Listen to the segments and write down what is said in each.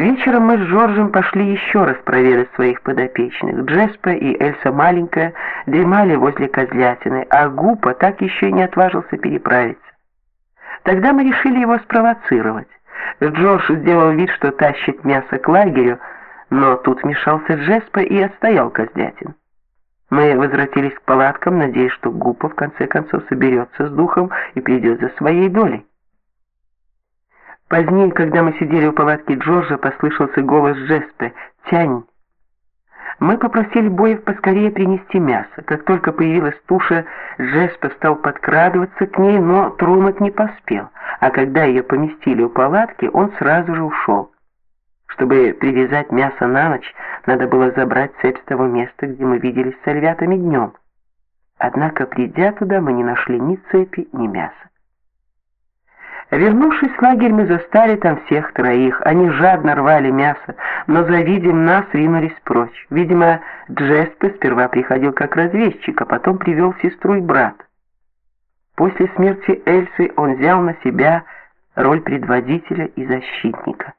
Вечером мы с Джорджем пошли еще раз проведать своих подопечных. Джеспа и Эльса маленькая дремали возле козлятины, а Гупа так еще не отважился переправиться. Тогда мы решили его спровоцировать. Джордж сделал вид, что тащит мясо к лагерю, но тут вмешался Джеспа и отстоял козлятин. Мы возвратились к палаткам, надеясь, что Гупа в конце концов соберется с духом и придет за своей долей. Позднее, когда мы сидели у палатки Джорджа, послышался голос Джеспы «Тянь!». Мы попросили Боев поскорее принести мясо. Как только появилась туша, Джеспа стал подкрадываться к ней, но тронуть не поспел. А когда ее поместили у палатки, он сразу же ушел. Чтобы привязать мясо на ночь, надо было забрать цепь с того места, где мы виделись с львятами днем. Однако, придя туда, мы не нашли ни цепи, ни мяса. Вернувшись в лагерь, мы застали там всех троих. Они жадно рвали мясо, но, завидев нас, ринулись прочь. Видимо, Джеспе сперва приходил как разведчик, а потом привел сестру и брата. После смерти Эльсы он взял на себя роль предводителя и защитника.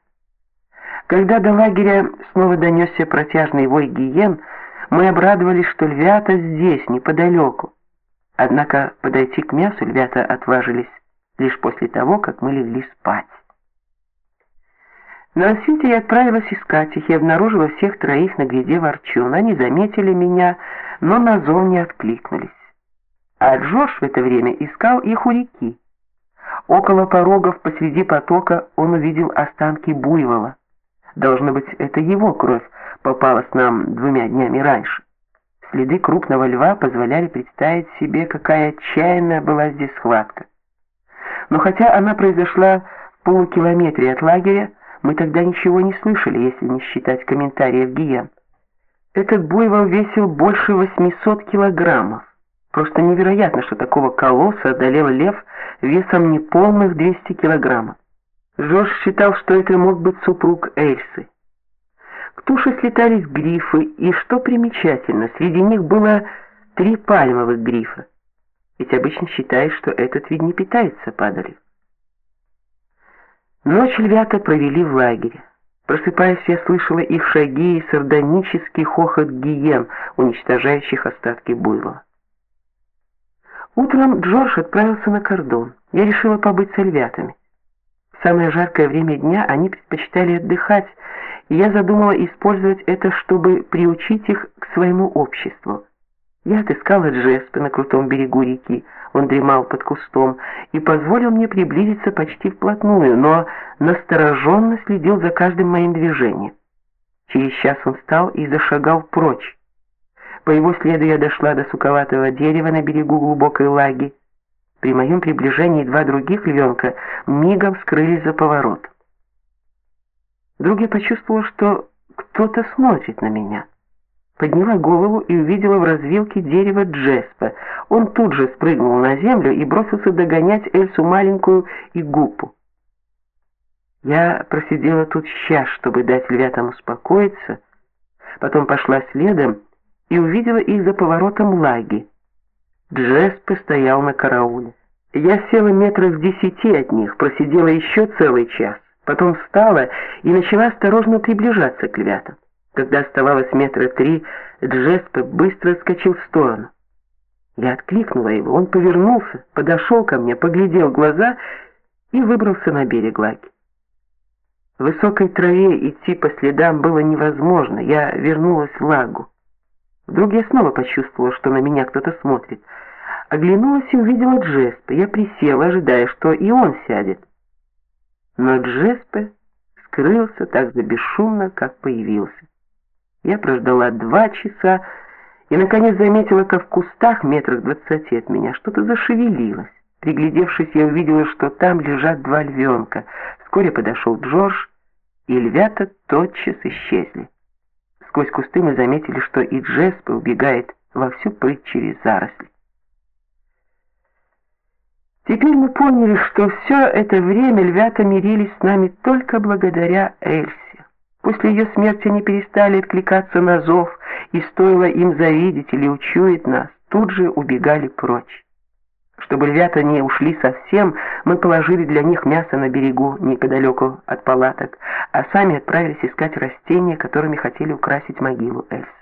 Когда до лагеря снова донесся протяжный вой гиен, мы обрадовались, что львята здесь, неподалеку. Однако подойти к мясу львята отважились лишь после того, как мы легли спать. На рассвете я отправилась искать их и обнаружила всех троих на гряде ворчун. Они заметили меня, но на зов не откликнулись. А Джордж в это время искал их у реки. Около порогов посреди потока он увидел останки буйвола. Должно быть, это его кровь попалась нам двумя днями раньше. Следы крупного льва позволяли представить себе, какая отчаянная была здесь схватка. Но хотя она произошла в полукилометре от лагеря, мы тогда ничего не слышали, если не считать комментариев Гиен. Этот буйвол весил больше 800 килограммов. Просто невероятно, что такого колосса одолел лев весом неполных 200 килограммов. Жорж считал, что это мог быть супруг Эльсы. К туше слетались грифы, и, что примечательно, среди них было три пальмовых грифа. Ведь обычно считают, что этот вид не питается падалью. Ночь львята провели в лагере. Просыпаясь, я слышала их шаги и сардонический хохот гиен, уничтожающих остатки буйвола. Утром Джордж отправился на кордон. Я решила побыть с львятами. В самое жаркое время дня они предпочитали отдыхать, и я задумала использовать это, чтобы приучить их к своему обществу. Я отыскала Джеспа на крутом берегу реки. Он дремал под кустом и позволил мне приблизиться почти вплотную, но настороженно следил за каждым моим движением. Через час он встал и зашагал прочь. По его следу я дошла до суковатого дерева на берегу глубокой лаги. При моем приближении два других львенка мигом скрылись за поворот. Вдруг я почувствовала, что кто-то смотрит на меня подняла голову и увидела в развилке дерево Джеспа. Он тут же спрыгнул на землю и бросился догонять Эльсу маленькую и Гупу. Я просидела тут час, чтобы дать львятам успокоиться, потом пошла следом и увидела их за поворотом лаги. Джеспа стоял на карауле. Я села метров в десяти от них, просидела еще целый час, потом встала и начала осторожно приближаться к львятам. Когда оставалось метра три, Джеспе быстро отскочил в сторону. Я откликнула его, он повернулся, подошел ко мне, поглядел в глаза и выбрался на берег Лаги. В высокой траве идти по следам было невозможно, я вернулась в Лагу. Вдруг я снова почувствовала, что на меня кто-то смотрит. Оглянулась и увидела Джеспе. Я присела, ожидая, что и он сядет. Но Джеспе скрылся так же бесшумно, как появился. Я прождала два часа и, наконец, заметила, как в кустах метрах двадцати от меня что-то зашевелилось. Приглядевшись, я увидела, что там лежат два львенка. Вскоре подошел Джордж, и львята тотчас исчезли. Сквозь кусты мы заметили, что и Джеспе убегает во всю прыть через заросли. Теперь мы поняли, что все это время львята мирились с нами только благодаря Эльсе. После ее смерти они перестали откликаться на зов, и стоило им завидеть или учуять нас, тут же убегали прочь. Чтобы львята не ушли совсем, мы положили для них мясо на берегу, неподалеку от палаток, а сами отправились искать растения, которыми хотели украсить могилу Эльсы.